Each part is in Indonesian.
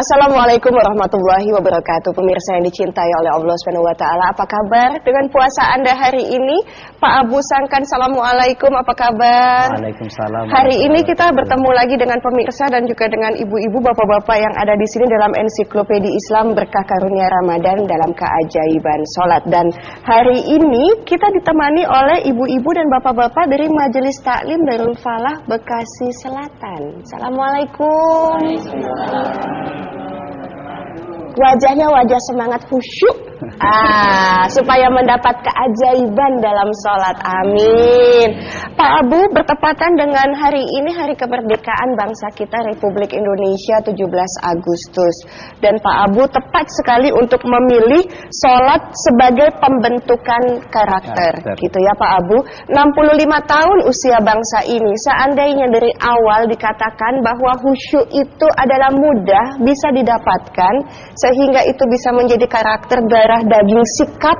Assalamualaikum warahmatullahi wabarakatuh. Pemirsa yang dicintai oleh Allah Subhanahu wa taala, apa kabar dengan puasa Anda hari ini? Pak Abu Sangkan, Assalamualaikum, apa kabar? Waalaikumsalam. Hari ini kita bertemu lagi dengan pemirsa dan juga dengan ibu-ibu, bapak-bapak yang ada di sini dalam ensiklopedia Islam Berkah Karunia Ramadan dalam keajaiban sholat. Dan hari ini kita ditemani oleh ibu-ibu dan bapak-bapak dari Majelis Taklim Darul Falah Bekasi Selatan. Assalamualaikum. Wajahnya wajah semangat khusyuk. Ah, supaya mendapat keajaiban dalam sholat. Amin. Pak Abu bertepatan dengan hari ini hari kemerdekaan bangsa kita Republik Indonesia 17 Agustus. Dan Pak Abu tepat sekali untuk memilih sholat sebagai pembentukan karakter. karakter. Gitu ya Pak Abu. 65 tahun usia bangsa ini. Seandainya dari awal dikatakan bahwa khusyuk itu adalah mudah bisa didapatkan sehingga itu bisa menjadi karakter darah daging sikap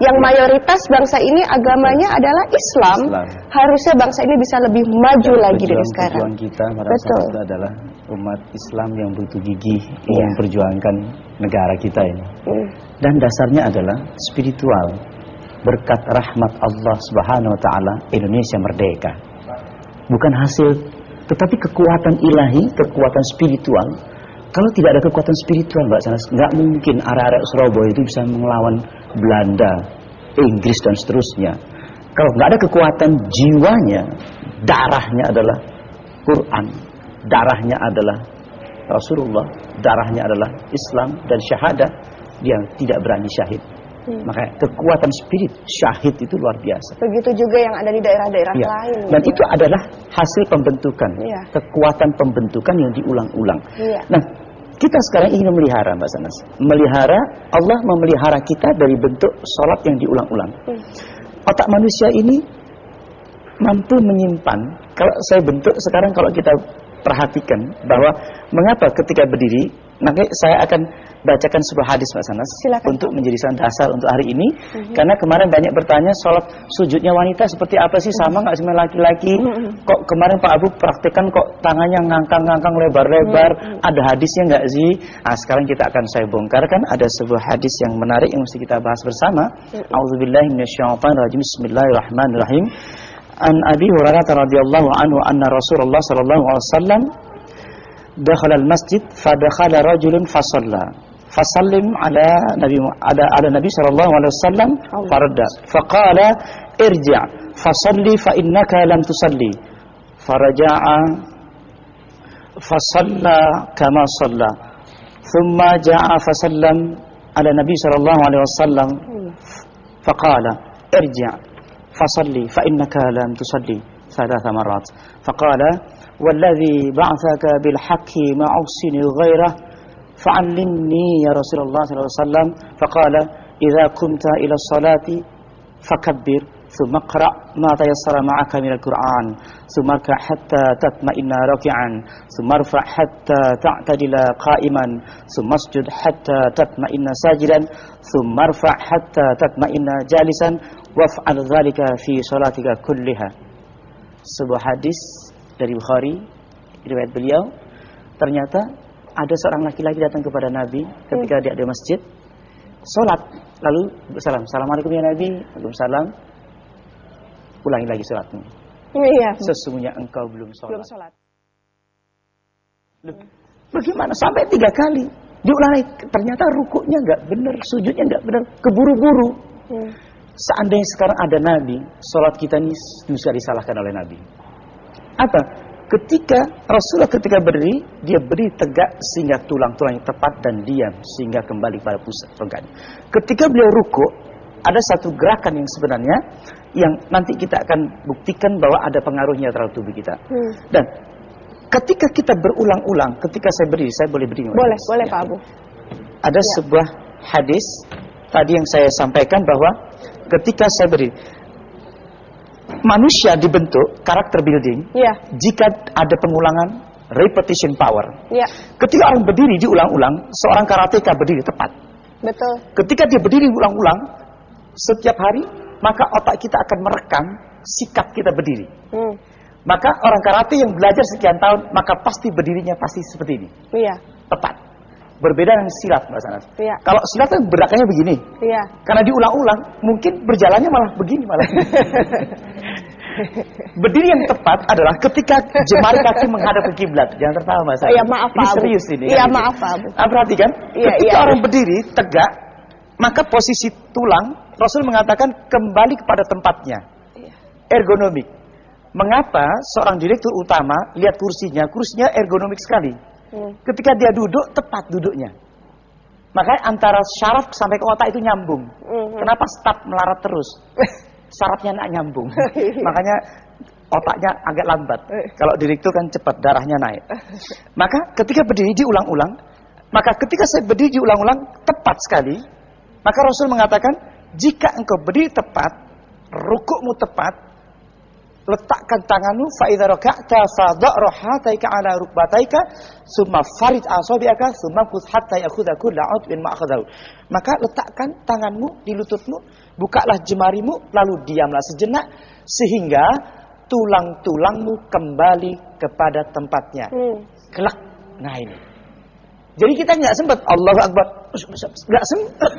yang mayoritas bangsa ini agamanya adalah Islam, Islam. harusnya bangsa ini bisa lebih maju Dan lagi dari sekarang. Tujuan kita Betul. itu adalah umat Islam yang butuh gigih yeah. memperjuangkan negara kita ini. Mm. Dan dasarnya adalah spiritual. Berkat rahmat Allah Subhanahu wa taala Indonesia merdeka. Bukan hasil tetapi kekuatan ilahi, kekuatan spiritual kalau tidak ada kekuatan spiritual Mbak Sanas, nggak mungkin arah-arah Surabaya itu bisa melawan Belanda, Inggris dan seterusnya. Kalau nggak ada kekuatan jiwanya, darahnya adalah Quran, darahnya adalah Rasulullah, darahnya adalah Islam dan syahadat, dia tidak berani syahid. Hmm. Maka kekuatan spirit syahid itu luar biasa. Begitu juga yang ada di daerah-daerah ya. lain. Dan itu adalah hasil pembentukan, ya. kekuatan pembentukan yang diulang-ulang. Ya. Nah, kita sekarang ingin memelihara Mbak Sanas. Melihara, Allah memelihara kita dari bentuk sholat yang diulang-ulang. Otak manusia ini mampu menyimpan. Kalau saya bentuk sekarang kalau kita perhatikan bahwa mengapa ketika berdiri nanti saya akan bacakan sebuah hadis Mbak Sanas Silakan. untuk menjadi dasar untuk hari ini. Mm-hmm. karena kemarin banyak bertanya sholat sujudnya wanita seperti apa sih? Sama nggak sama laki-laki? Mm-hmm. kok kemarin Pak Abu praktekkan kok tangannya ngangkang-ngangkang lebar-lebar? Mm-hmm. ada hadisnya nggak sih? Nah sekarang kita akan saya bongkar kan? Ada sebuah hadis yang menarik yang mesti kita bahas bersama. Mm-hmm. Auzubillahi minasyaitonirrajim. Bismillahirrahmanirrahim. An Abi Hurairah radhiyallahu anhu anna Rasulullah sallallahu alaihi wasallam دخل المسجد فدخل رجل فصلى. فسلم على نبي على على النبي صلى الله عليه وسلم فرد. فقال ارجع فصلي فإنك لم تصلي. فرجع فصلى كما صلى. ثم جاء فسلم على النبي صلى الله عليه وسلم. فقال ارجع فصلي فإنك لم تصلي ثلاث مرات. فقال والذي بعثك بالحق ما أحسن غيره فعلمني يا رسول الله صلى الله عليه وسلم. فقال إذا كنت إلى الصلاة فكبر ثم اقرأ ما تيسر معك من القرآن ثم اركع حتى تطمئن راكعا ثم ارفع حتى تعتدل قائما ثم اسجد حتى تطمئن ساجدا ثم ارفع حتى تطمئن جالسا. وافعل ذلك في صلاتك كلها. sebuah hadis dari Bukhari riwayat beliau ternyata ada seorang laki-laki datang kepada Nabi ketika hmm. dia ada masjid sholat lalu salam assalamualaikum ya Nabi Waalaikumsalam ulangi lagi sholatmu iya. sesungguhnya engkau belum sholat, belum bagaimana sampai tiga kali diulangi ternyata rukuknya nggak benar sujudnya nggak benar keburu-buru hmm. Seandainya sekarang ada Nabi, sholat kita ini bisa disalahkan oleh Nabi. Apa? Ketika Rasulullah ketika berdiri, dia berdiri tegak sehingga tulang-tulangnya tepat dan diam sehingga kembali pada pusat rongga. Ketika beliau ruku, ada satu gerakan yang sebenarnya yang nanti kita akan buktikan bahwa ada pengaruhnya terhadap tubuh kita. Hmm. Dan ketika kita berulang-ulang, ketika saya berdiri, saya boleh berdiri. Boleh, boleh ya. Pak Abu. Ada ya. sebuah hadis tadi yang saya sampaikan bahwa ketika saya beri manusia dibentuk karakter building yeah. jika ada pengulangan repetition power. Yeah. Ketika orang berdiri diulang-ulang, seorang karateka berdiri tepat. Betul. Ketika dia berdiri ulang-ulang setiap hari, maka otak kita akan merekam sikap kita berdiri. Hmm. Maka orang karate yang belajar sekian tahun, maka pasti berdirinya pasti seperti ini. Iya. Tepat. Berbeda dengan silat, Mbak Sanas. Ya. Kalau silat kan gerakannya begini. Iya. Karena diulang-ulang, mungkin berjalannya malah begini malah. Berdiri yang tepat adalah ketika jemari kaki menghadap ke kiblat. Jangan tertawa Mas. Iya, maaf Pak. Ini serius ini. Iya, kan? maaf Pak. Ah, perhatikan, iya, ketika iya, orang iya. berdiri tegak, maka posisi tulang Rasul mengatakan kembali kepada tempatnya. Iya. Ergonomik. Mengapa seorang direktur utama lihat kursinya, kursinya ergonomik sekali. Hmm. Ketika dia duduk, tepat duduknya. Makanya antara syaraf sampai ke otak itu nyambung. Hmm. Kenapa staf melarat terus? Syarafnya nak nyambung. Iya. Makanya otaknya agak lambat. Eh. Kalau direktur kan cepat, darahnya naik. Maka ketika berdiri diulang-ulang, maka ketika saya berdiri diulang-ulang tepat sekali, maka Rasul mengatakan, jika engkau berdiri tepat, rukukmu tepat, letakkan tanganmu fa idza raka'ta fadha rahataika ala rukbataika summa farid asabiaka summa khudh hatta ya'khudha kullu 'udwin ma maka letakkan tanganmu di lututmu bukalah jemarimu lalu diamlah sejenak sehingga tulang-tulangmu kembali kepada tempatnya. Hmm. kelak. Nah ini. Jadi kita nggak sempat Allah Akbar nggak sempet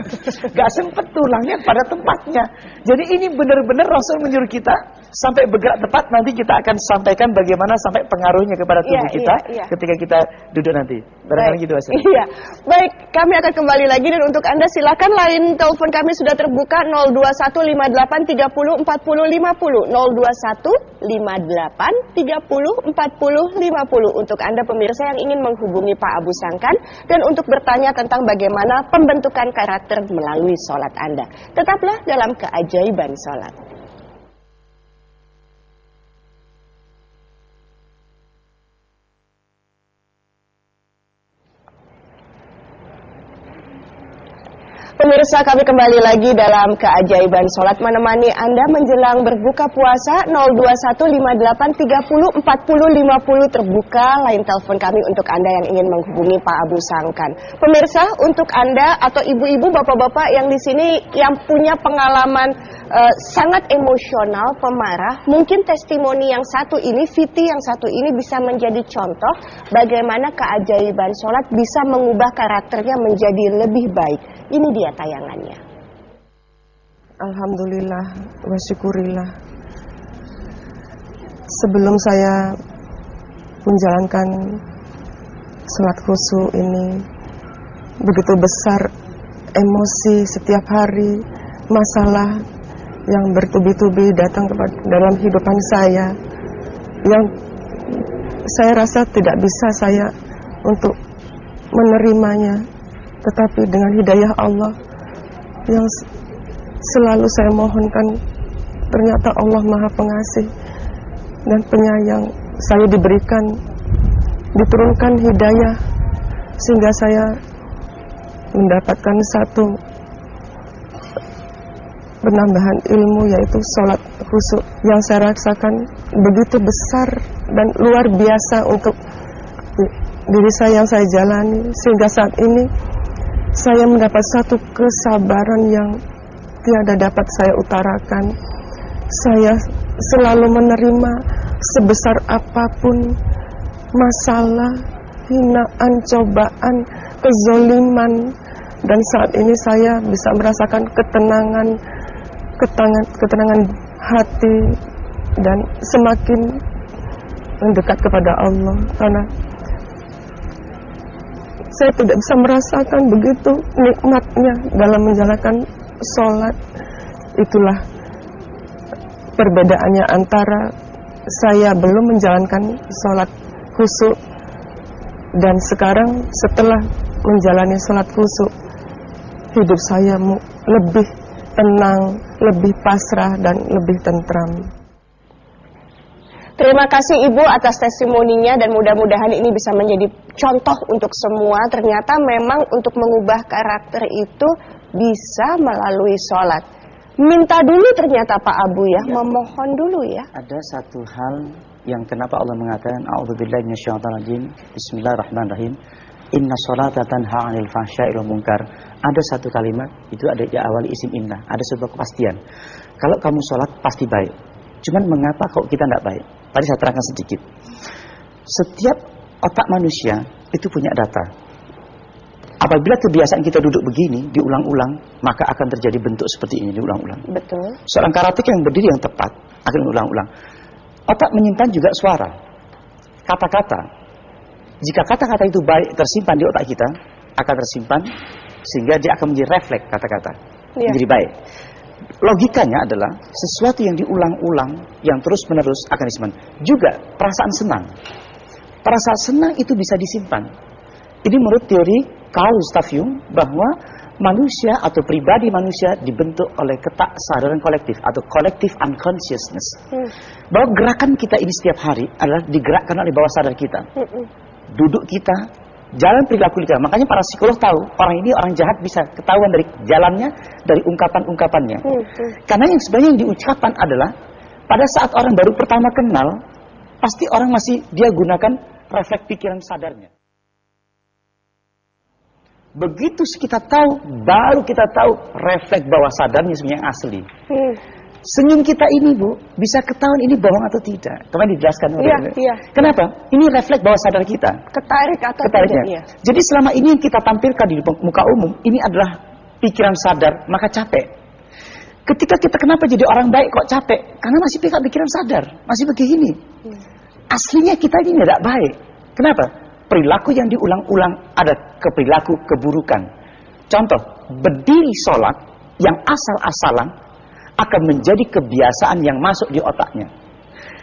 nggak sempet tulangnya pada tempatnya. Jadi ini benar-benar Rasul menyuruh kita sampai bergerak tepat nanti kita akan sampaikan bagaimana sampai pengaruhnya kepada tubuh iya, kita iya, iya. ketika kita duduk nanti. Barangkali gitu Asri. iya. Baik kami akan kembali lagi dan untuk anda silakan lain telepon kami sudah terbuka 02158304050 02158304050 untuk anda pemirsa yang ingin menghubungi Pak Abu Sangkan dan untuk bertanya tentang bagaimana bagaimana pembentukan karakter melalui sholat Anda. Tetaplah dalam keajaiban sholat. Pemirsa kami kembali lagi dalam keajaiban sholat menemani Anda menjelang berbuka puasa 02158304050 terbuka lain telepon kami untuk Anda yang ingin menghubungi Pak Abu Sangkan. Pemirsa untuk Anda atau ibu-ibu bapak-bapak yang di sini yang punya pengalaman uh, sangat emosional, pemarah, mungkin testimoni yang satu ini, Viti yang satu ini bisa menjadi contoh bagaimana keajaiban sholat bisa mengubah karakternya menjadi lebih baik. Ini dia tayangannya. Alhamdulillah wa syukurillah. Sebelum saya menjalankan sholat khusyuk ini begitu besar emosi setiap hari, masalah yang bertubi-tubi datang kepada dalam hidupan saya yang saya rasa tidak bisa saya untuk menerimanya tetapi dengan hidayah Allah yang selalu saya mohonkan ternyata Allah Maha Pengasih dan penyayang. Saya diberikan diturunkan hidayah sehingga saya mendapatkan satu penambahan ilmu yaitu sholat khusyuk. Yang saya rasakan begitu besar dan luar biasa untuk diri saya yang saya jalani sehingga saat ini saya mendapat satu kesabaran yang tiada dapat saya utarakan. Saya selalu menerima sebesar apa pun masalah, hinaan, cobaan, kezoliman, dan saat ini saya bisa merasakan ketenangan, ketenangan, ketenangan hati, dan semakin mendekat kepada Allah karena saya tidak bisa merasakan begitu nikmatnya dalam menjalankan sholat. Itulah perbedaannya antara saya belum menjalankan sholat khusyuk dan sekarang setelah menjalani sholat khusyuk hidup saya lebih tenang, lebih pasrah dan lebih tentram. Terima kasih Ibu atas testimoninya dan mudah-mudahan ini bisa menjadi contoh untuk semua. Ternyata memang untuk mengubah karakter itu bisa melalui sholat. Minta dulu ternyata Pak Abu ya, ya. memohon dulu ya. Ada satu hal yang kenapa Allah mengatakan A'udzubillahi minasyaitonirrajim. Bismillahirrahmanirrahim. Inna sholata tanha 'anil fahsya'i wal munkar. Ada satu kalimat itu ada di awal isim inna, ada sebuah kepastian. Kalau kamu sholat pasti baik. Cuman mengapa kok kita tidak baik? Tadi saya terangkan sedikit. Setiap otak manusia itu punya data. Apabila kebiasaan kita duduk begini, diulang-ulang, maka akan terjadi bentuk seperti ini, diulang-ulang. Betul. Seorang karatek yang berdiri yang tepat, akan diulang-ulang. Otak menyimpan juga suara, kata-kata. Jika kata-kata itu baik tersimpan di otak kita, akan tersimpan, sehingga dia akan menjadi refleks kata-kata. Ya. Menjadi baik. Logikanya adalah sesuatu yang diulang-ulang, yang terus-menerus akan disimpan. Juga perasaan senang. Perasaan senang itu bisa disimpan. Ini menurut teori Carl Gustav Jung bahwa manusia atau pribadi manusia dibentuk oleh ketak sadaran kolektif atau collective unconsciousness. Hmm. Bahwa gerakan kita ini setiap hari adalah digerakkan oleh bawah sadar kita. Hmm. Duduk kita, jalan perilaku kita. Makanya para psikolog tahu orang ini orang jahat bisa ketahuan dari jalannya, dari ungkapan-ungkapannya. Hmm. Hmm. Karena yang sebenarnya yang diucapkan adalah pada saat orang baru pertama kenal, pasti orang masih dia gunakan refleks pikiran sadarnya. Begitu kita tahu, baru kita tahu refleks bawah sadarnya sebenarnya asli. Hmm. Senyum kita ini bu, bisa ketahuan ini bohong atau tidak. Kemarin dijelaskan. Iya, iya. Kenapa? Ini refleks bawah sadar kita. Ketarik atau Ketariknya. tidak. Iya. Jadi selama ini yang kita tampilkan di muka umum, ini adalah pikiran sadar, maka capek. Ketika kita kenapa jadi orang baik kok capek? Karena masih pikiran sadar, masih begini. Hmm. Aslinya kita ini tidak baik. Kenapa? perilaku yang diulang-ulang ada keperilaku keburukan. Contoh, berdiri sholat yang asal-asalan akan menjadi kebiasaan yang masuk di otaknya.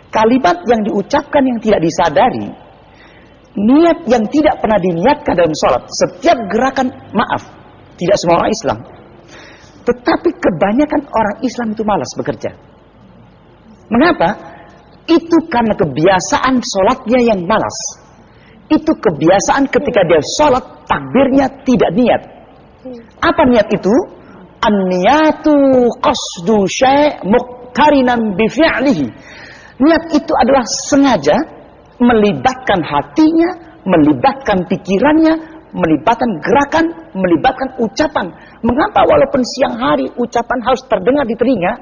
Kalimat yang diucapkan yang tidak disadari, niat yang tidak pernah diniatkan dalam sholat, setiap gerakan, maaf, tidak semua orang Islam. Tetapi kebanyakan orang Islam itu malas bekerja. Mengapa? Itu karena kebiasaan sholatnya yang malas. Itu kebiasaan ketika dia sholat, takbirnya tidak niat. Apa niat itu? An-niyatu qasdu syai' muqtarinan. Niat itu adalah sengaja melibatkan hatinya, melibatkan pikirannya, melibatkan gerakan, melibatkan ucapan. Mengapa walaupun siang hari ucapan harus terdengar di telinga,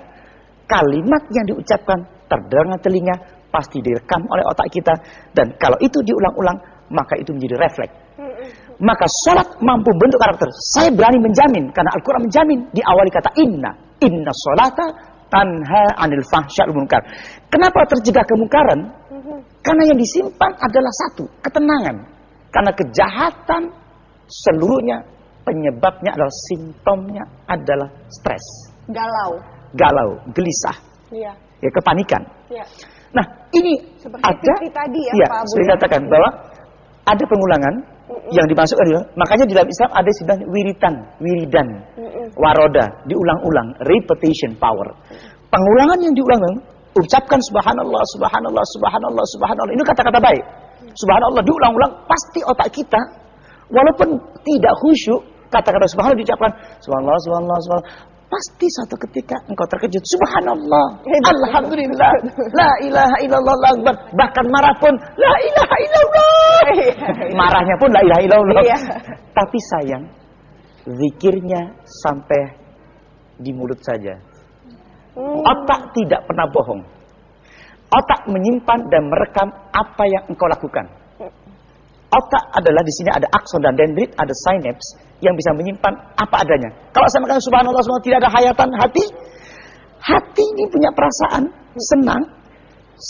kalimat yang diucapkan terdengar telinga pasti direkam oleh otak kita dan kalau itu diulang-ulang maka itu menjadi refleks. Maka sholat mampu bentuk karakter. Saya berani menjamin, karena Al-Quran menjamin di awal kata inna. Inna sholata tanha anil fahsyal munkar. Kenapa tercegah kemungkaran? Karena yang disimpan adalah satu, ketenangan. Karena kejahatan seluruhnya penyebabnya adalah simptomnya adalah stres. Galau. Galau, gelisah. Iya. Ya, kepanikan. Iya. Nah, ini Seperti ada tadi ya, ya Pak Abu. Saya katakan bahwa ada pengulangan yang dimasukkan juga. Makanya di dalam Islam ada istilah wiritan, wiridan, waroda, diulang-ulang, repetition power. Pengulangan yang diulang-ulang, ucapkan subhanallah, subhanallah, subhanallah, subhanallah. Ini kata-kata baik. Subhanallah diulang-ulang, pasti otak kita, walaupun tidak khusyuk, kata-kata subhanallah diucapkan, subhanallah, subhanallah, subhanallah. Pasti suatu ketika engkau terkejut. Subhanallah. Alhamdulillah. La ilaha illallah akbar. Bahkan marah pun. La ilaha illallah. Marahnya pun la ilaha illallah. Iya. Tapi sayang. Zikirnya sampai di mulut saja. Hmm. Otak tidak pernah bohong. Otak menyimpan dan merekam apa yang engkau lakukan. Otak adalah di sini ada akson dan dendrit, ada synapse yang bisa menyimpan apa adanya. Kalau saya mengatakan subhanallah semua tidak ada hayatan hati, hati ini punya perasaan senang,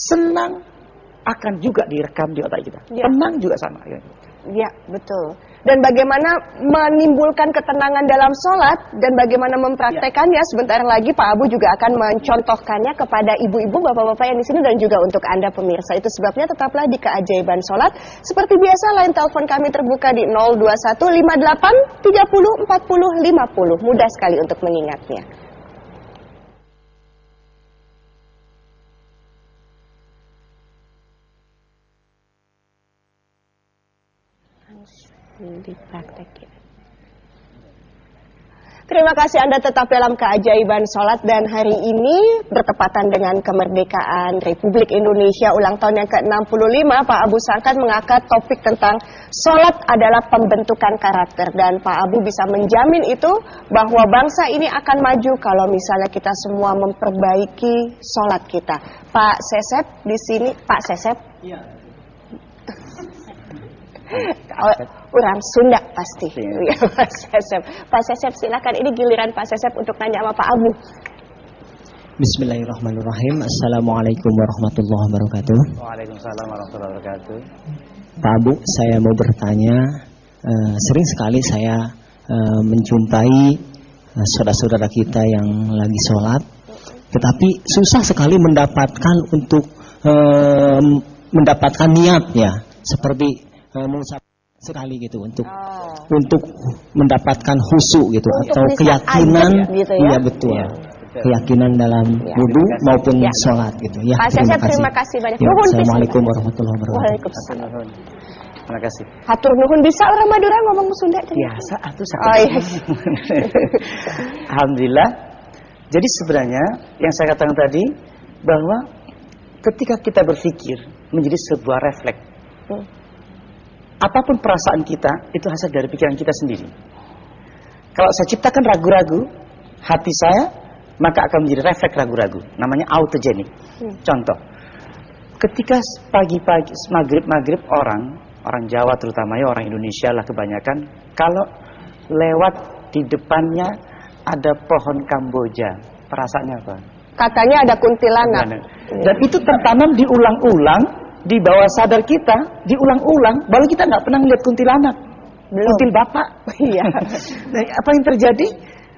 senang akan juga direkam di otak kita. Ya. Tenang juga sama. Ya, betul. Dan bagaimana menimbulkan ketenangan dalam sholat dan bagaimana mempraktekannya ya. sebentar lagi Pak Abu juga akan mencontohkannya kepada ibu-ibu, bapak-bapak yang di sini dan juga untuk Anda pemirsa. Itu sebabnya tetaplah di keajaiban sholat. Seperti biasa, lain telepon kami terbuka di 02158 30 40 50. Mudah sekali untuk mengingatnya. Dipraktekin. Terima kasih Anda tetap dalam keajaiban sholat dan hari ini bertepatan dengan kemerdekaan Republik Indonesia ulang tahun yang ke-65 Pak Abu Sangkan mengangkat topik tentang sholat adalah pembentukan karakter dan Pak Abu bisa menjamin itu bahwa bangsa ini akan maju kalau misalnya kita semua memperbaiki sholat kita. Pak Sesep di sini, Pak Sesep. Iya. Oh, orang Sunda pasti. Iya, ya, Pak Sesep. Pak Sesep silakan ini giliran Pak Sesep untuk nanya sama Pak Abu. Bismillahirrahmanirrahim. Assalamualaikum warahmatullahi wabarakatuh. Waalaikumsalam warahmatullahi wabarakatuh. Pak Abu, saya mau bertanya. Uh, sering sekali saya uh, menjumpai uh, saudara-saudara kita yang lagi sholat, tetapi susah sekali mendapatkan untuk uh, mendapatkan niatnya, seperti uh, mengucap sekali gitu untuk oh. untuk mendapatkan husu gitu untuk atau keyakinan, gitu ya? iya betul. Ya keyakinan dalam ya. wudhu maupun ya. sholat gitu ya. Pak terima, kasih. terima kasih banyak. Ya, Assalamualaikum warahmatullahi wabarakatuh. Waalaikumsalam. Terima kasih. Hatur nuhun bisa orang Madura ngomong Sunda Biasa atuh Oh, iya. Alhamdulillah. Jadi sebenarnya yang saya katakan tadi bahwa ketika kita berpikir menjadi sebuah refleks. Hmm. Apa pun perasaan kita itu hasil dari pikiran kita sendiri. Kalau saya ciptakan ragu-ragu, hati saya maka akan menjadi refleks ragu-ragu. Namanya autogenik. Hmm. Contoh, ketika pagi-pagi maghrib-maghrib orang, orang Jawa terutama ya orang Indonesia lah kebanyakan, kalau lewat di depannya ada pohon kamboja, perasaannya apa? Katanya ada kuntilanak. Dan itu tertanam diulang-ulang di bawah sadar kita, diulang-ulang, baru kita nggak pernah lihat kuntilanak. Belum. Kuntil bapak. Iya. nah, apa yang terjadi?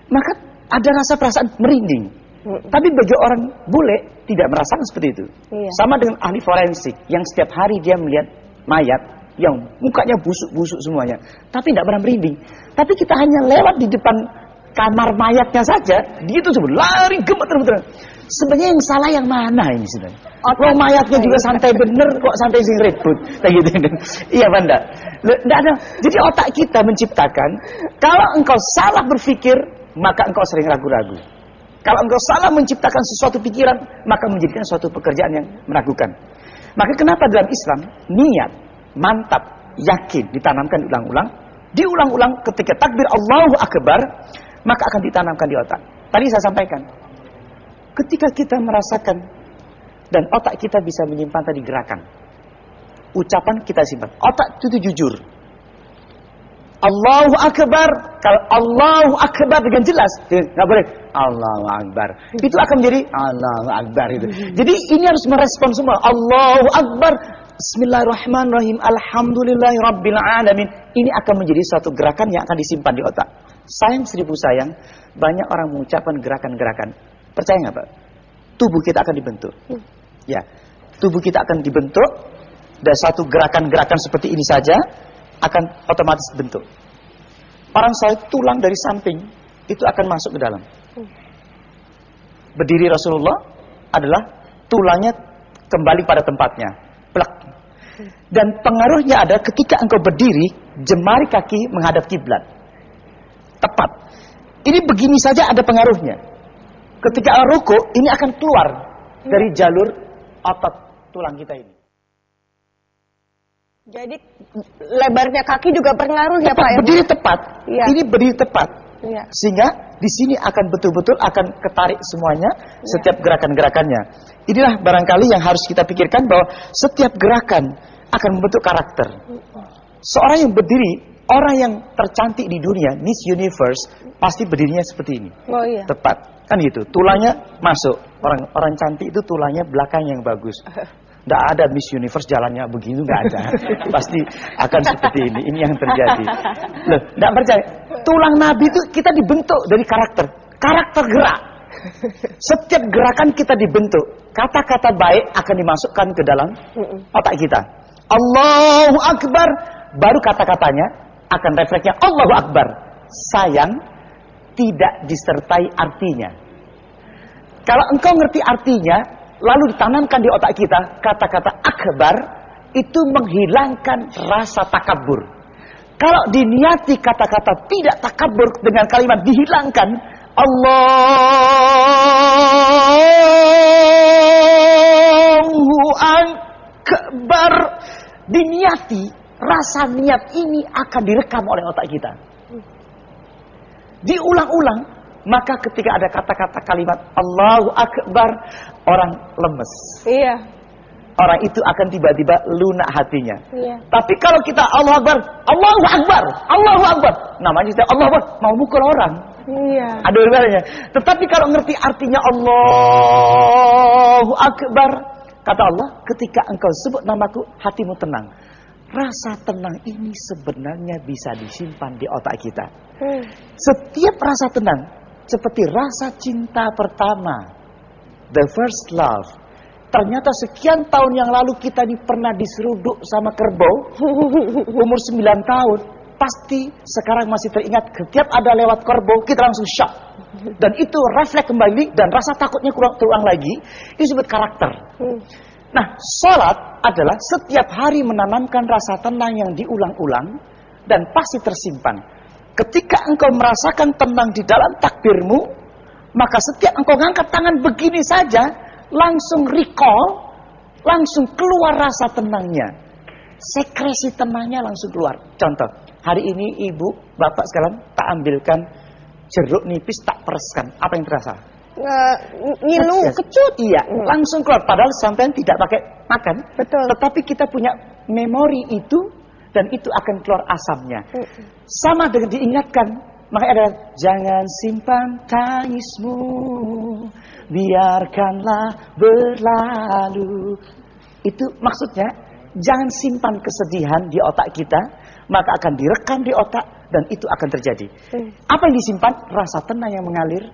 Maka ada rasa perasaan merinding. Hmm. Tapi bagi orang bule tidak merasakan seperti itu. Iya. Sama dengan ahli forensik yang setiap hari dia melihat mayat yang mukanya busuk-busuk semuanya, tapi tidak pernah merinding. Tapi kita hanya lewat di depan kamar mayatnya saja, dia itu sebut lari gemeter-gemeter. Sebenarnya yang salah yang mana ini sebenarnya? Oh, mayatnya juga santai bener kok santai sing ribut. Kayak gitu kan. Iya, Banda. Ada. Jadi otak kita menciptakan kalau engkau salah berpikir, maka engkau sering ragu-ragu. Kalau engkau salah menciptakan sesuatu pikiran, maka menjadikan suatu pekerjaan yang meragukan. Maka kenapa dalam Islam niat, mantap, yakin ditanamkan diulang-ulang, diulang-ulang ketika takbir Allahu Akbar, maka akan ditanamkan di otak. Tadi saya sampaikan, ketika kita merasakan dan otak kita bisa menyimpan tadi gerakan, ucapan kita simpan, otak itu jujur, Allahu Akbar. Kalau Allahu Akbar dengan jelas, nggak boleh Allahu Akbar. Itu akan menjadi Allahu Akbar itu. Jadi ini harus merespon semua. Allahu Akbar. Bismillahirrahmanirrahim. Alhamdulillahi Rabbil Alamin. Ini akan menjadi suatu gerakan yang akan disimpan di otak. Sayang seribu sayang, banyak orang mengucapkan gerakan-gerakan. Percaya nggak Pak? Tubuh kita akan dibentuk. Ya, tubuh kita akan dibentuk. Dan satu gerakan-gerakan seperti ini saja akan otomatis bentuk. Orang saya tulang dari samping itu akan masuk ke dalam. Berdiri Rasulullah adalah tulangnya kembali pada tempatnya. Plak. Dan pengaruhnya ada ketika engkau berdiri, jemari kaki menghadap kiblat. Tepat. Ini begini saja ada pengaruhnya. Ketika ruku, ini akan keluar dari jalur otot tulang kita ini. Jadi lebarnya kaki juga berpengaruh ya Pak? Ya, berdiri tepat. Ya. Ini berdiri tepat. Ya. Sehingga di sini akan betul-betul akan ketarik semuanya ya. setiap gerakan-gerakannya. Inilah barangkali yang harus kita pikirkan bahwa setiap gerakan akan membentuk karakter. Seorang yang berdiri, orang yang tercantik di dunia, Miss Universe, pasti berdirinya seperti ini. Oh iya. Tepat. Kan gitu. Tulangnya masuk. Orang orang cantik itu tulangnya belakang yang bagus. Tidak ada Miss Universe jalannya begini, nggak ada. Pasti akan seperti ini. Ini yang terjadi. Loh, tidak percaya. Tulang Nabi itu kita dibentuk dari karakter. Karakter gerak. Setiap gerakan kita dibentuk. Kata-kata baik akan dimasukkan ke dalam otak kita. Allahu Akbar. Baru kata-katanya akan refleksnya Allahu Akbar. Sayang, tidak disertai artinya. Kalau engkau ngerti artinya, lalu ditanamkan di otak kita kata-kata akbar itu menghilangkan rasa takabur. Kalau diniati kata-kata tidak takabur dengan kalimat dihilangkan Allahu akbar diniati rasa niat ini akan direkam oleh otak kita. Diulang-ulang maka ketika ada kata-kata kalimat Allahu Akbar, orang lemes. Iya. orang itu akan tiba-tiba lunak hatinya. Iya. Tapi kalau kita Allah Akbar, Allahu Akbar, Allahu Akbar, namanya kita Allah Akbar, mau mukul orang. Iya. Ada. Tetapi kalau ngerti artinya Allahu Akbar, kata Allah, ketika engkau sebut namaku, hatimu tenang. Rasa tenang ini sebenarnya bisa disimpan di otak kita. Hmm. Setiap rasa tenang, seperti rasa cinta pertama, the first love, Ternyata sekian tahun yang lalu kita ini pernah diseruduk sama kerbau. Umur 9 tahun. Pasti sekarang masih teringat setiap ada lewat kerbau kita langsung shock. Dan itu refleks kembali dan rasa takutnya kurang terulang lagi. Itu disebut karakter. Nah, sholat adalah setiap hari menanamkan rasa tenang yang diulang-ulang dan pasti tersimpan. Ketika engkau merasakan tenang di dalam takbirmu, maka setiap engkau ngangkat tangan begini saja, langsung recall, langsung keluar rasa tenangnya. Sekresi tenangnya langsung keluar. Contoh, hari ini ibu, bapak sekalian tak ambilkan jeruk nipis tak pereskan. Apa yang terasa? Uh, ngilu, yes. kecut. Iya, hmm. langsung keluar. Padahal sampai tidak pakai makan. Betul. Tetapi kita punya memori itu dan itu akan keluar asamnya. Hmm. Sama dengan diingatkan maka ada jangan simpan tangismu, biarkanlah berlalu. Itu maksudnya jangan simpan kesedihan di otak kita, maka akan direkam di otak dan itu akan terjadi. Hmm. Apa yang disimpan? Rasa tenang yang mengalir,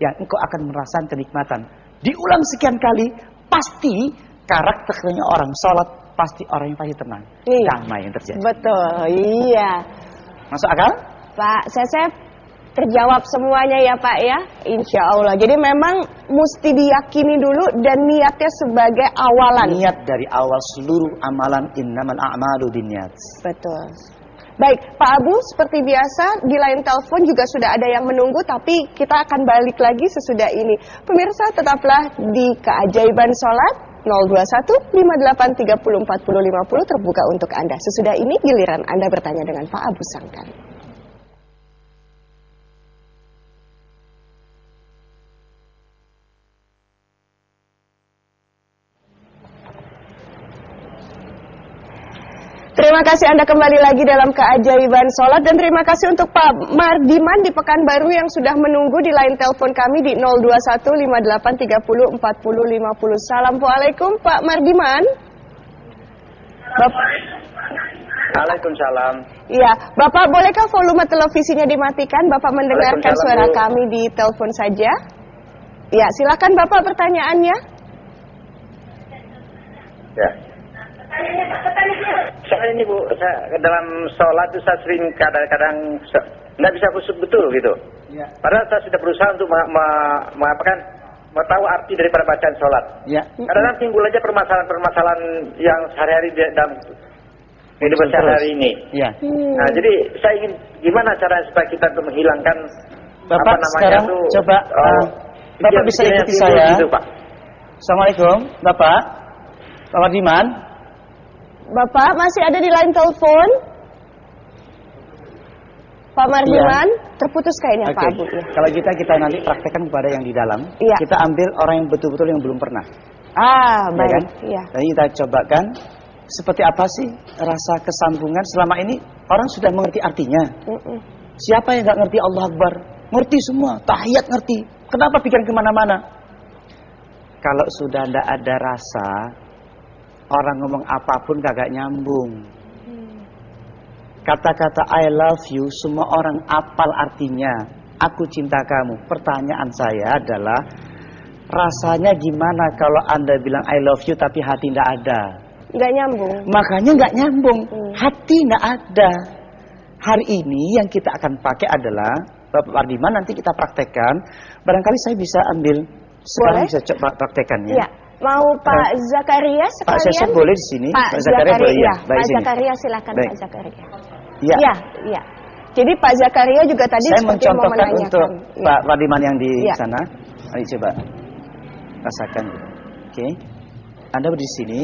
yang engkau akan merasakan kenikmatan. Diulang sekian kali, pasti karakternya orang sholat, pasti orang yang pasti tenang. Iya. Damai yang terjadi. Betul, iya. Masuk akal? Pak Sesep terjawab semuanya ya Pak ya Insya Allah jadi memang mesti diyakini dulu dan niatnya sebagai awalan niat dari awal seluruh amalan innamal a'malu binniyat betul Baik, Pak Abu, seperti biasa di lain telepon juga sudah ada yang menunggu, tapi kita akan balik lagi sesudah ini. Pemirsa, tetaplah di keajaiban sholat 021 58 30 40 50 terbuka untuk Anda. Sesudah ini giliran Anda bertanya dengan Pak Abu Sangkan. Terima kasih Anda kembali lagi dalam keajaiban sholat dan terima kasih untuk Pak Mardiman di Pekanbaru yang sudah menunggu di line telepon kami di 02158304050. Assalamualaikum Pak Mardiman. Bapak. Waalaikumsalam. Iya, Bapak bolehkah volume televisinya dimatikan? Bapak mendengarkan suara Bu. kami di telepon saja. Ya, silakan Bapak pertanyaannya. Ya. Saya ini Bu, saya dalam sholat itu saya sering kadang-kadang nggak bisa khusus betul gitu. Ya. Padahal saya sudah berusaha untuk mengatakan mau tahu arti daripada bacaan sholat. Ya. Kadang-kadang timbul aja permasalahan-permasalahan yang sehari-hari dalam kehidupan sehari-hari ini. Ya. Nah, jadi saya ingin gimana cara supaya kita untuk menghilangkan Bapak apa namanya sekarang itu, coba oh, uh, Bapak bisa ikuti saya. Gitu, Pak. Assalamualaikum, Bapak. Bapak Diman. Bapak masih ada di line telepon? Pak Mardiman, ya. terputus kayaknya okay. Pak Abu. Ya. Kalau kita kita nanti praktekkan kepada yang di dalam, ya. kita ambil orang yang betul-betul yang belum pernah. Ah, ya baik. Kan? Ya. Jadi kita cobakan seperti apa sih rasa kesambungan selama ini orang sudah mengerti artinya. Mm -mm. Siapa yang nggak ngerti Allah Akbar? Ngerti semua, tahiyat ngerti. Kenapa pikiran ke mana-mana? Kalau sudah tidak ada rasa, Orang ngomong apa pun kagak nyambung. Kata-kata I love you semua orang apal artinya. Aku cinta kamu. Pertanyaan saya adalah rasanya gimana kalau Anda bilang I love you tapi hati tidak ada? Nggak nyambung. Makanya nggak nyambung. Hmm. Hati tidak ada. Hari ini yang kita akan pakai adalah Bapak Pardiman nanti kita praktekkan. Barangkali saya bisa ambil sekarang Boleh? bisa coba praktekkan ya. ya. Mau Pak Zakaria sekalian? Pak Sesek boleh di sini. Pak, Pak Zakaria, boleh ya. Pak Zakaria silakan Baik. Pak Zakaria. Ya. ya, ya. Jadi Pak Zakaria juga tadi Saya mencontohkan untuk ya. Pak Wadiman yang di ya. sana. Ayo coba rasakan. Oke. Okay. Anda di sini.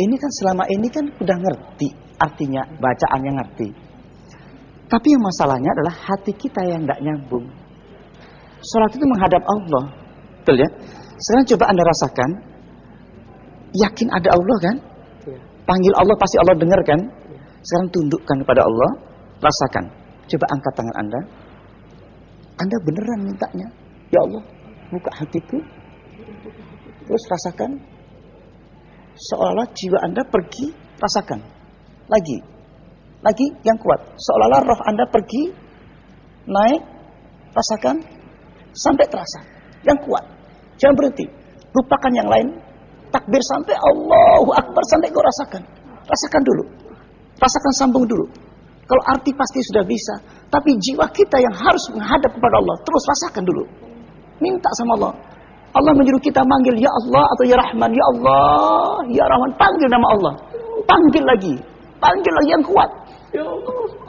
Ini kan selama ini kan udah ngerti artinya bacaannya ngerti. Tapi yang masalahnya adalah hati kita yang tidak nyambung. Sholat itu menghadap Allah. Betul ya? Sekarang coba Anda rasakan. yakin ada Allah kan? Iya. Panggil Allah pasti Allah dengar kan? Iya. Sekarang tundukkan kepada Allah, rasakan. Coba angkat tangan Anda. Anda beneran mintanya. Ya Allah, buka hatiku. Terus rasakan. Seolah-olah jiwa Anda pergi, rasakan. Lagi. Lagi yang kuat. Seolah-olah roh Anda pergi, naik, rasakan. Sampai terasa. Yang kuat. Jangan berhenti. Lupakan yang lain. Takbir sampai Allahu Akbar sampai kau rasakan. Rasakan dulu. Rasakan sambung dulu. Kalau arti pasti sudah bisa. Tapi jiwa kita yang harus menghadap kepada Allah. Terus rasakan dulu. Minta sama Allah. Allah menyuruh kita manggil Ya Allah atau Ya Rahman. Ya Allah, Ya Rahman. Panggil nama Allah. Panggil lagi. Panggil lagi yang kuat. Ya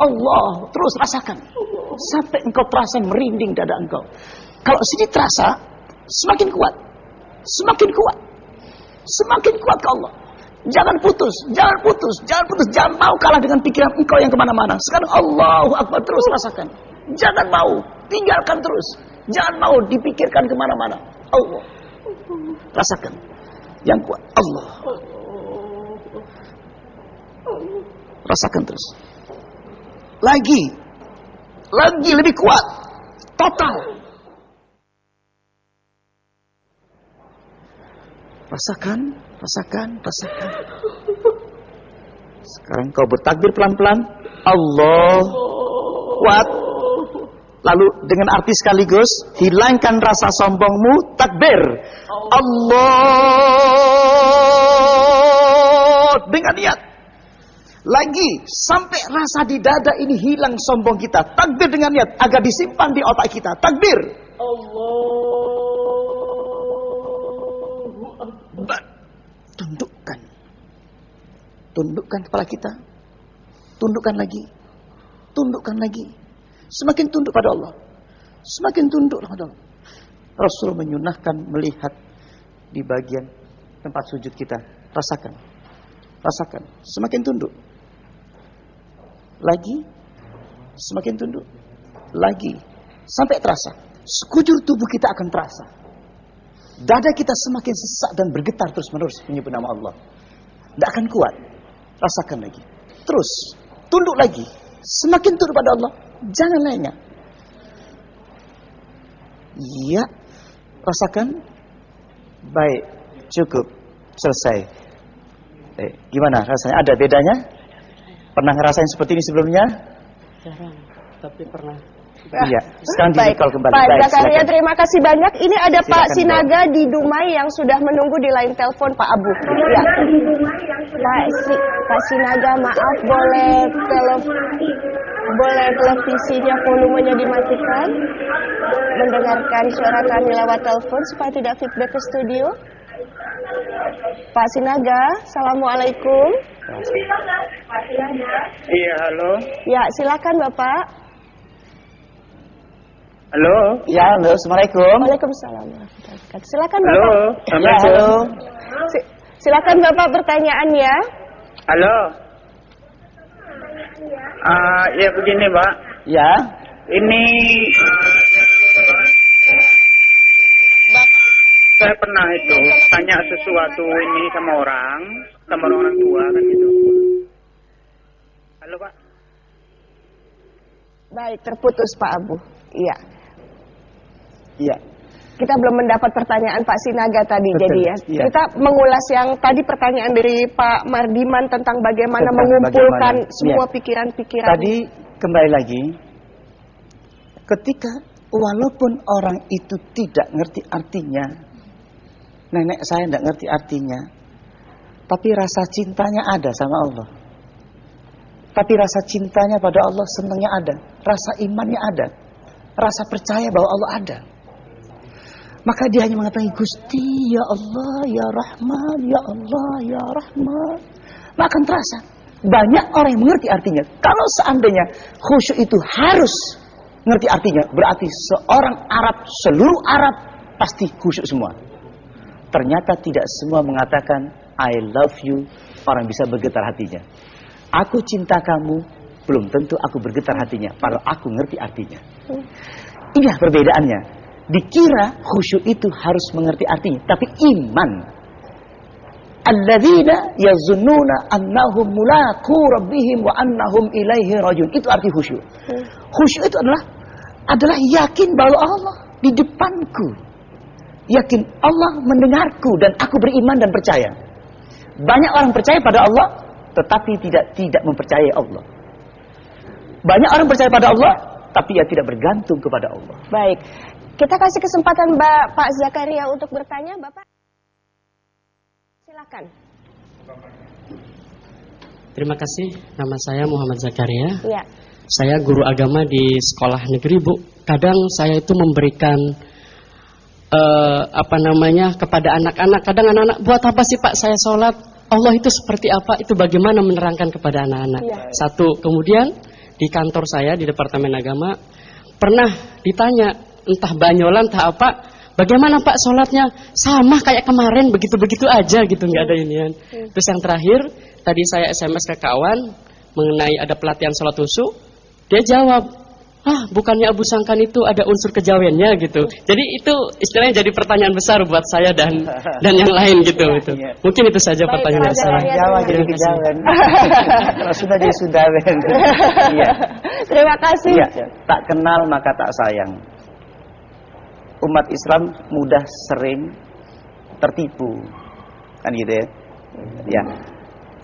Allah. Terus rasakan. Sampai engkau terasa merinding dada engkau. Kalau sini terasa, semakin kuat. Semakin kuat. Semakin kuat ke Allah. Jangan putus, jangan putus, jangan putus, jangan mau kalah dengan pikiran engkau yang ke mana-mana. Sekarang Allahu Akbar terus rasakan. Jangan mau, tinggalkan terus. Jangan mau dipikirkan ke mana-mana. Allah. Rasakan. Yang kuat Allah. Rasakan terus. Lagi. Lagi lebih kuat. Total. Rasakan, rasakan, rasakan. Sekarang kau bertakbir pelan-pelan. Allah kuat. Lalu dengan arti sekaligus hilangkan rasa sombongmu. Takbir. Allah dengan niat. Lagi sampai rasa di dada ini hilang sombong kita. Takbir dengan niat agar disimpan di otak kita. Takbir. Allah tundukkan. Tundukkan kepala kita. Tundukkan lagi. Tundukkan lagi. Semakin tunduk pada Allah. Semakin tunduk pada Allah. Rasul menyunahkan melihat di bagian tempat sujud kita. Rasakan. Rasakan. Semakin tunduk. Lagi. Semakin tunduk. Lagi. Sampai terasa. Sekujur tubuh kita akan terasa. Dada kita semakin sesak dan bergetar terus menerus menyebut nama Allah. Tidak akan kuat. Rasakan lagi. Terus. Tunduk lagi. Semakin tunduk pada Allah. Jangan lainnya. Iya. Rasakan. Baik. Cukup. Selesai. Eh, gimana rasanya? Ada bedanya? Pernah ngerasain seperti ini sebelumnya? Jarang. Tapi pernah Iya, sekarang Baik. kembali. Pak Baik, Zakaria, terima kasih banyak. Ini ada silakan, Pak Sinaga di Dumai yang sudah menunggu di line telepon Pak Abu. Ya. Pak, si, Pak Sinaga, maaf boleh telef boleh televisinya volumenya dimatikan? Mendengarkan suara kami lewat telepon supaya tidak feedback ke studio. Pak Sinaga, Assalamualaikum. Iya, halo. Ya, silakan Bapak. Halo. Ya, halo. Assalamualaikum. Waalaikumsalam. Silakan Bapak. Halo. Ya, halo. Silakan Bapak pertanyaannya. Halo. Ah, uh, ya begini, Pak. Ya. Ini saya pernah itu tanya sesuatu ini sama orang, sama orang tua kan gitu. Halo, Pak. Baik, terputus Pak Abu. Iya. Iya. Kita belum mendapat pertanyaan Pak Sinaga tadi Betul, jadi ya. Iya. Kita mengulas yang tadi pertanyaan dari Pak Mardiman tentang bagaimana tentang mengumpulkan bagaimana, semua iya. pikiran-pikiran. Iya. Tadi kembali lagi ketika walaupun orang itu tidak ngerti artinya, nenek saya tidak ngerti artinya, tapi rasa cintanya ada sama Allah. Tapi rasa cintanya pada Allah senangnya ada, rasa imannya ada, rasa percaya bahwa Allah ada. Maka dia hanya mengatakan Gusti ya Allah ya Rahman ya Allah ya Rahman. Maka akan terasa banyak orang yang mengerti artinya. Kalau seandainya khusyuk itu harus mengerti artinya, berarti seorang Arab, seluruh Arab pasti khusyuk semua. Ternyata tidak semua mengatakan I love you, orang bisa bergetar hatinya. Aku cinta kamu, belum tentu aku bergetar hatinya, padahal aku ngerti artinya. Inilah perbedaannya. Dikira khusyuk itu harus mengerti artinya, tapi iman. Alladzina yazunnuna annahum mulaqu rabbihim wa annahum ilaihi rajun. Itu arti khusyuk. Hmm. Khusyuk itu adalah adalah yakin bahwa Allah di depanku. Yakin Allah mendengarku dan aku beriman dan percaya. Banyak orang percaya pada Allah tetapi tidak tidak mempercayai Allah. Banyak orang percaya pada Allah tapi ia tidak bergantung kepada Allah. Baik. Kita kasih kesempatan Mbak Pak Zakaria untuk bertanya, Bapak. Silakan. Terima kasih. Nama saya Muhammad Zakaria. Ya. Saya guru agama di sekolah negeri, Bu. Kadang saya itu memberikan uh, apa namanya kepada anak-anak. Kadang anak-anak buat apa sih Pak saya sholat? Allah itu seperti apa? Itu bagaimana menerangkan kepada anak-anak? Ya. Satu. Kemudian di kantor saya di Departemen Agama pernah ditanya entah banyolan entah apa bagaimana Pak sholatnya sama kayak kemarin begitu-begitu aja gitu nggak ada inian. Terus yang terakhir tadi saya SMS ke kawan mengenai ada pelatihan sholat usu dia jawab ah bukannya Abu Sangkan itu ada unsur kejawennya gitu. Jadi itu istilahnya jadi pertanyaan besar buat saya dan dan yang lain gitu. Ya, itu. Ya. Mungkin itu saja Baik, pertanyaan dari saya. Jawa jadi kejawen. Kalau sudah jadi sudawen. Iya. Terima kasih. Ya, tak kenal maka tak sayang. Umat Islam mudah sering tertipu. Kan gitu ya. Ya.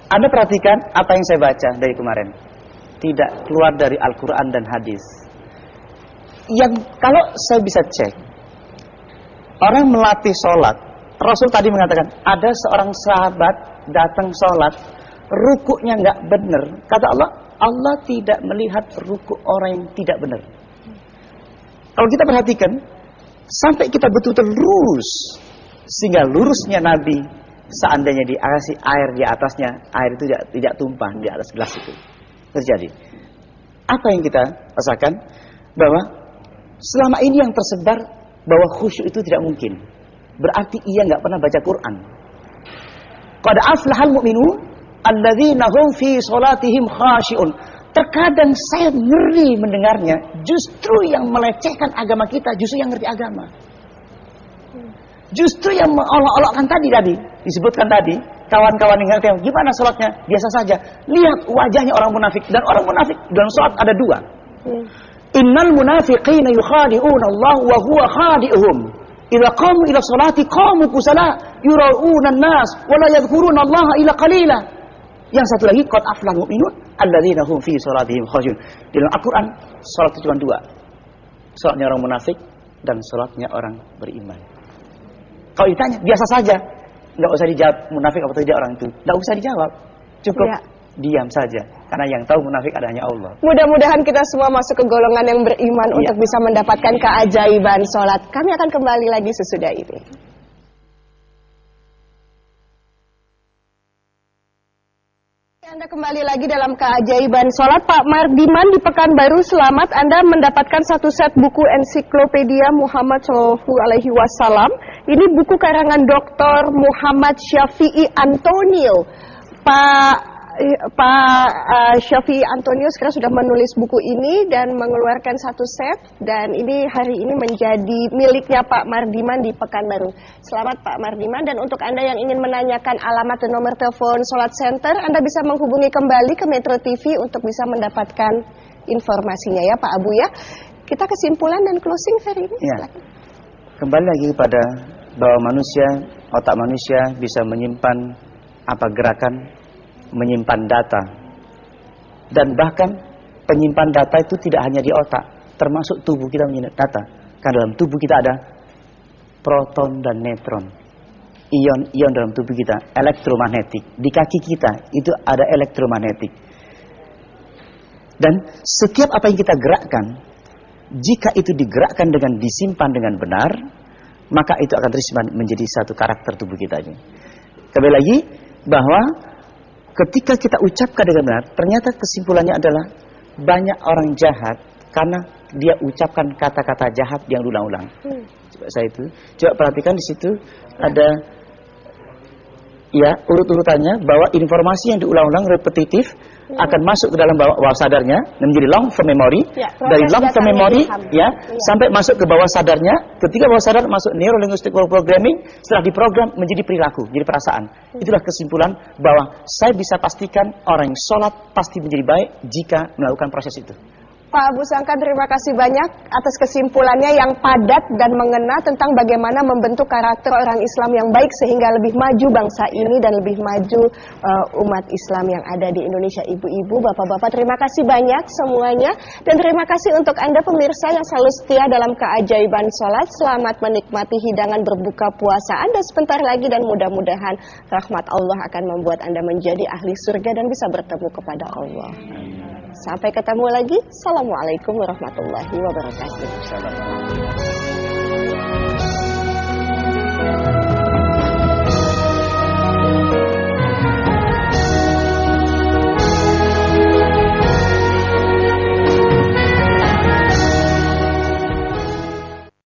Anda perhatikan apa yang saya baca dari kemarin. Tidak keluar dari Al-Quran dan hadis yang kalau saya bisa cek orang melatih sholat Rasul tadi mengatakan ada seorang sahabat datang sholat rukuknya nggak benar. Kata Allah Allah tidak melihat ruku orang yang tidak benar. Kalau kita perhatikan sampai kita betul-betul lurus sehingga lurusnya Nabi seandainya dikasih air di atasnya air itu tidak, tidak tumpah di atas gelas itu terjadi. Apa yang kita rasakan? Bahwa Selama ini yang tersebar bahwa khusyuk itu tidak mungkin. Berarti ia nggak pernah baca Quran. Qad aflahal mu'minun alladzina hum fi salatihim khashi'un. Terkadang saya ngeri mendengarnya, justru yang melecehkan agama kita, justru yang ngerti agama. Justru yang mengolok-olokkan tadi tadi, disebutkan tadi, kawan-kawan yang ngerti, gimana sholatnya? Biasa saja. Lihat wajahnya orang munafik. Dan orang munafik dalam sholat ada dua. Innal munafiqina yukhadi'una Allah wa huwa khadi'uhum. Idza qamu ila salati qamu kusala yura'una an-nas wa la yadhkuruna Allah illa qalila. Yang satu lagi qad aflahu mu'minun alladzina hum fi salatihim khashi'un. Di dalam Al-Qur'an salat itu cuma dua. Salatnya orang munafik dan salatnya orang beriman. Kalau ditanya biasa saja, enggak usah dijawab munafik atau tidak orang itu. Enggak usah dijawab. Cukup ya diam saja. Karena yang tahu munafik adanya Allah. Mudah-mudahan kita semua masuk ke golongan yang beriman ya. untuk bisa mendapatkan keajaiban sholat. Kami akan kembali lagi sesudah ini. Anda kembali lagi dalam keajaiban sholat Pak Mardiman di Pekanbaru Selamat Anda mendapatkan satu set buku ensiklopedia Muhammad Shallallahu Alaihi Wasallam Ini buku karangan Dr. Muhammad Syafi'i Antonio Pak Pak uh, Syafi Antonio sekarang sudah menulis buku ini dan mengeluarkan satu set dan ini hari ini menjadi miliknya Pak Mardiman di Pekanbaru. Selamat Pak Mardiman dan untuk Anda yang ingin menanyakan alamat dan nomor telepon Solat Center, Anda bisa menghubungi kembali ke Metro TV untuk bisa mendapatkan informasinya ya Pak Abu ya. Kita kesimpulan dan closing hari ini. Ya. Kembali lagi kepada bahwa manusia, otak manusia bisa menyimpan apa gerakan menyimpan data. Dan bahkan penyimpan data itu tidak hanya di otak, termasuk tubuh kita menyimpan data. Karena dalam tubuh kita ada proton dan neutron. Ion-ion dalam tubuh kita, elektromagnetik. Di kaki kita itu ada elektromagnetik. Dan setiap apa yang kita gerakkan, jika itu digerakkan dengan disimpan dengan benar, maka itu akan terus menjadi satu karakter tubuh kita. Kembali lagi bahwa ketika kita ucapkan dengan benar, ternyata kesimpulannya adalah banyak orang jahat karena dia ucapkan kata-kata jahat yang ulang-ulang. Hmm. Coba saya itu, coba perhatikan di situ ada ya urut-urutannya bahwa informasi yang diulang-ulang repetitif akan masuk ke dalam bawah, bawah sadarnya menjadi long term memory. Ya, dari long term memory ya, ya sampai masuk ke bawah sadarnya. Ketika bawah sadar masuk neuro linguistic programming setelah diprogram menjadi perilaku jadi perasaan. Hmm. itulah kesimpulan bahwa saya bisa pastikan orang yang sholat pasti menjadi baik jika melakukan proses itu Pak Abu Sangka terima kasih banyak atas kesimpulannya yang padat dan mengena tentang bagaimana membentuk karakter orang Islam yang baik sehingga lebih maju bangsa ini dan lebih maju uh, umat Islam yang ada di Indonesia. Ibu-ibu, bapak-bapak terima kasih banyak semuanya dan terima kasih untuk Anda pemirsa yang selalu setia dalam keajaiban sholat. Selamat menikmati hidangan berbuka puasa Anda sebentar lagi dan mudah-mudahan rahmat Allah akan membuat Anda menjadi ahli surga dan bisa bertemu kepada Allah. Sampai ketemu lagi. Assalamualaikum warahmatullahi wabarakatuh.